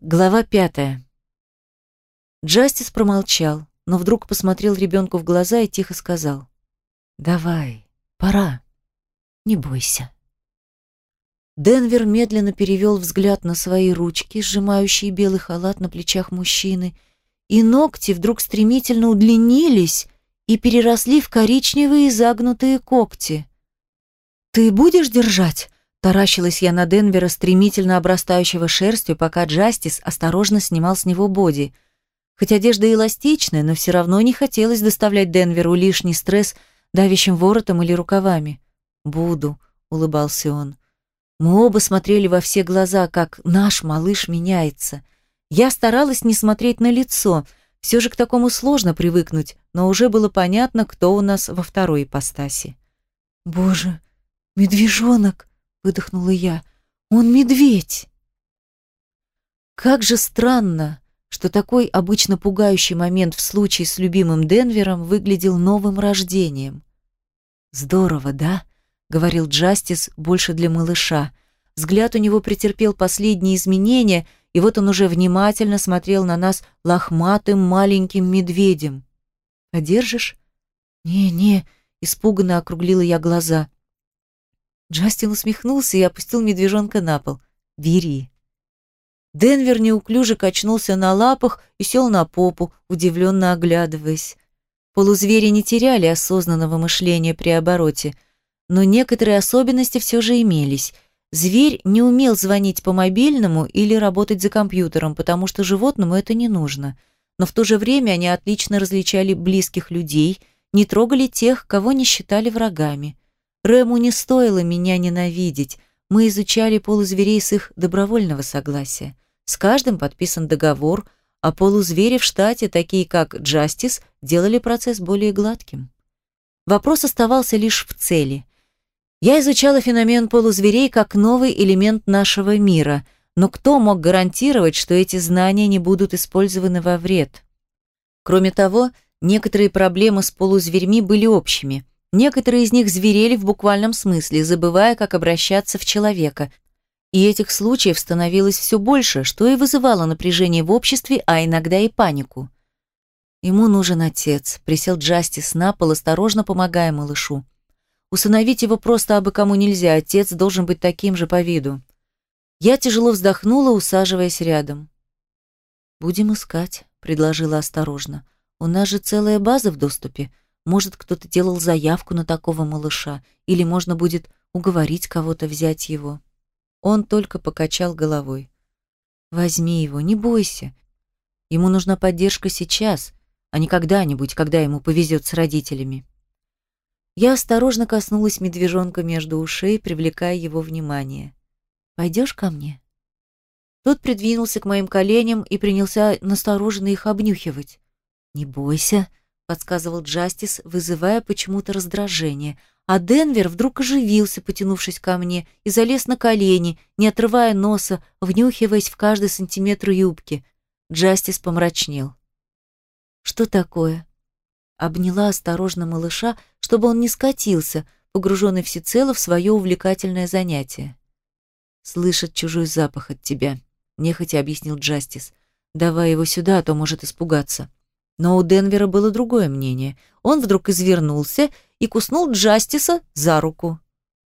Глава пятая. Джастис промолчал, но вдруг посмотрел ребенку в глаза и тихо сказал. «Давай, пора, не бойся». Денвер медленно перевел взгляд на свои ручки, сжимающие белый халат на плечах мужчины, и ногти вдруг стремительно удлинились и переросли в коричневые загнутые когти. «Ты будешь держать?» Таращилась я на Денвера, стремительно обрастающего шерстью, пока Джастис осторожно снимал с него боди. Хоть одежда эластичная, но все равно не хотелось доставлять Денверу лишний стресс давящим воротом или рукавами. «Буду», — улыбался он. Мы оба смотрели во все глаза, как наш малыш меняется. Я старалась не смотреть на лицо. Все же к такому сложно привыкнуть, но уже было понятно, кто у нас во второй ипостаси. «Боже, медвежонок!» Выдохнула я. Он медведь. Как же странно, что такой обычно пугающий момент в случае с любимым Денвером выглядел новым рождением. Здорово, да? говорил Джастис больше для малыша. Взгляд у него претерпел последние изменения, и вот он уже внимательно смотрел на нас лохматым маленьким медведем. «Подержишь?» «Не-не», — испуганно округлила я глаза. Джастин усмехнулся и опустил медвежонка на пол. «Бери». Денвер неуклюже качнулся на лапах и сел на попу, удивленно оглядываясь. Полузвери не теряли осознанного мышления при обороте, но некоторые особенности все же имелись. Зверь не умел звонить по мобильному или работать за компьютером, потому что животному это не нужно. Но в то же время они отлично различали близких людей, не трогали тех, кого не считали врагами. Рэму не стоило меня ненавидеть. Мы изучали полузверей с их добровольного согласия. С каждым подписан договор, а полузвери в штате, такие как Джастис, делали процесс более гладким. Вопрос оставался лишь в цели. Я изучала феномен полузверей как новый элемент нашего мира, но кто мог гарантировать, что эти знания не будут использованы во вред? Кроме того, некоторые проблемы с полузверьми были общими – Некоторые из них зверели в буквальном смысле, забывая, как обращаться в человека. И этих случаев становилось все больше, что и вызывало напряжение в обществе, а иногда и панику. Ему нужен отец, присел Джастис на пол, осторожно помогая малышу. Усыновить его просто абы кому нельзя, отец должен быть таким же по виду. Я тяжело вздохнула, усаживаясь рядом. «Будем искать», — предложила осторожно. «У нас же целая база в доступе. Может, кто-то делал заявку на такого малыша, или можно будет уговорить кого-то взять его. Он только покачал головой. Возьми его, не бойся. Ему нужна поддержка сейчас, а не когда-нибудь, когда ему повезет с родителями. Я осторожно коснулась медвежонка между ушей, привлекая его внимание. «Пойдешь ко мне?» Тот придвинулся к моим коленям и принялся настороженно их обнюхивать. «Не бойся», подсказывал Джастис, вызывая почему-то раздражение. А Денвер вдруг оживился, потянувшись ко мне, и залез на колени, не отрывая носа, внюхиваясь в каждый сантиметр юбки. Джастис помрачнел. «Что такое?» Обняла осторожно малыша, чтобы он не скатился, погруженный всецело в свое увлекательное занятие. «Слышит чужой запах от тебя», — нехотя объяснил Джастис. «Давай его сюда, а то может испугаться». Но у Денвера было другое мнение. Он вдруг извернулся и куснул Джастиса за руку.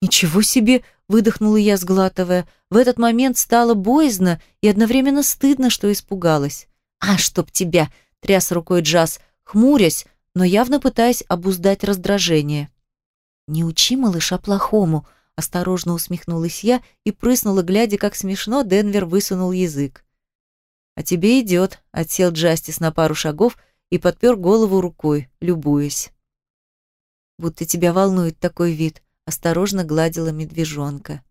«Ничего себе!» — выдохнула я, сглатывая. В этот момент стало боязно и одновременно стыдно, что испугалась. «А, чтоб тебя!» — тряс рукой Джаз, хмурясь, но явно пытаясь обуздать раздражение. «Не учи малыша плохому», — осторожно усмехнулась я и прыснула, глядя, как смешно Денвер высунул язык. «А тебе идет», — отсел Джастис на пару шагов и подпер голову рукой, любуясь. «Будто тебя волнует такой вид», — осторожно гладила медвежонка.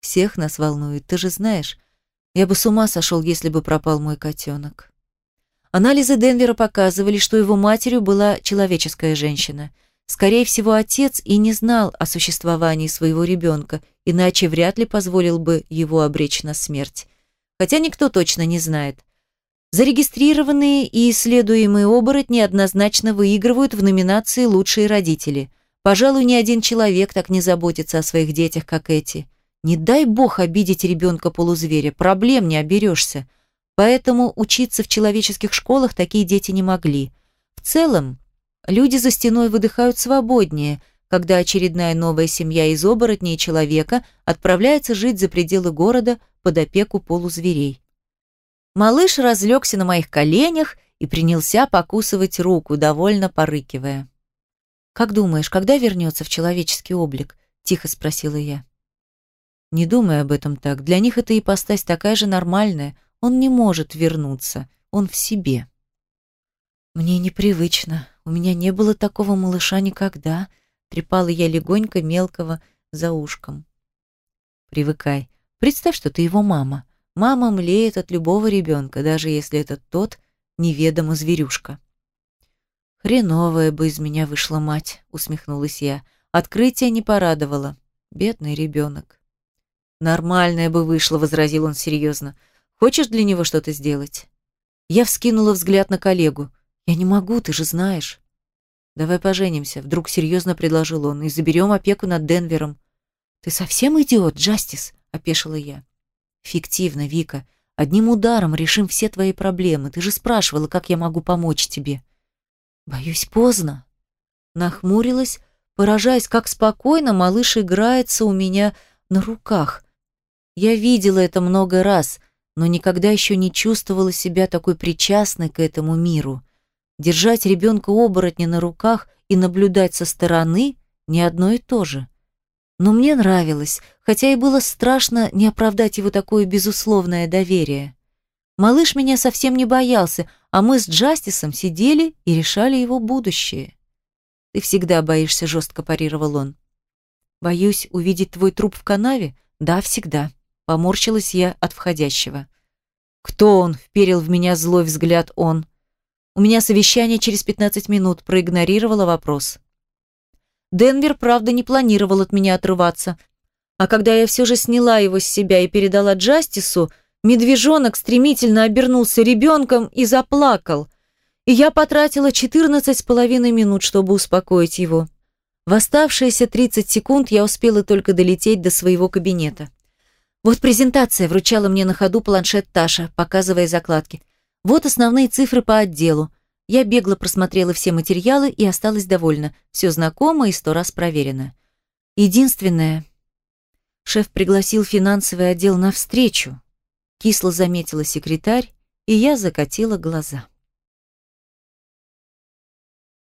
«Всех нас волнует, ты же знаешь. Я бы с ума сошел, если бы пропал мой котенок». Анализы Денвера показывали, что его матерью была человеческая женщина. Скорее всего, отец и не знал о существовании своего ребенка, иначе вряд ли позволил бы его обречь на смерть хотя никто точно не знает. Зарегистрированные и исследуемые оборотни однозначно выигрывают в номинации «Лучшие родители». Пожалуй, ни один человек так не заботится о своих детях, как эти. Не дай бог обидеть ребенка полузверя, проблем не оберешься. Поэтому учиться в человеческих школах такие дети не могли. В целом, люди за стеной выдыхают свободнее, когда очередная новая семья из оборотней человека отправляется жить за пределы города под опеку полузверей. Малыш разлегся на моих коленях и принялся покусывать руку, довольно порыкивая. «Как думаешь, когда вернется в человеческий облик?» – тихо спросила я. «Не думай об этом так. Для них эта ипостась такая же нормальная. Он не может вернуться. Он в себе». «Мне непривычно. У меня не было такого малыша никогда», – трепала я легонько мелкого за ушком. «Привыкай. Представь, что ты его мама. Мама млеет от любого ребенка, даже если это тот неведомо зверюшка». «Хреновая бы из меня вышла мать», — усмехнулась я. «Открытие не порадовало. Бедный ребенок». «Нормальная бы вышла», — возразил он серьезно. «Хочешь для него что-то сделать?» Я вскинула взгляд на коллегу. «Я не могу, ты же знаешь». «Давай поженимся», — вдруг серьезно предложил он, «и заберем опеку над Денвером». «Ты совсем идиот, Джастис?» — опешила я. «Фиктивно, Вика. Одним ударом решим все твои проблемы. Ты же спрашивала, как я могу помочь тебе». Боюсь, поздно. Нахмурилась, поражаясь, как спокойно малыш играется у меня на руках. Я видела это много раз, но никогда еще не чувствовала себя такой причастной к этому миру. Держать ребенка-оборотня на руках и наблюдать со стороны — не одно и то же. Но мне нравилось, хотя и было страшно не оправдать его такое безусловное доверие. Малыш меня совсем не боялся, а мы с Джастисом сидели и решали его будущее. «Ты всегда боишься», — жестко парировал он. «Боюсь увидеть твой труп в канаве?» «Да, всегда», — поморщилась я от входящего. «Кто он?» — вперил в меня злой взгляд он. «У меня совещание через пятнадцать минут», — проигнорировала вопрос. Денвер, правда, не планировал от меня отрываться. А когда я все же сняла его с себя и передала Джастису, Медвежонок стремительно обернулся ребенком и заплакал. И я потратила 14 с половиной минут, чтобы успокоить его. В оставшиеся 30 секунд я успела только долететь до своего кабинета. Вот презентация вручала мне на ходу планшет Таша, показывая закладки. Вот основные цифры по отделу. Я бегло просмотрела все материалы и осталась довольна. Все знакомо и сто раз проверено. Единственное, шеф пригласил финансовый отдел на встречу. Кисло заметила секретарь, и я закатила глаза.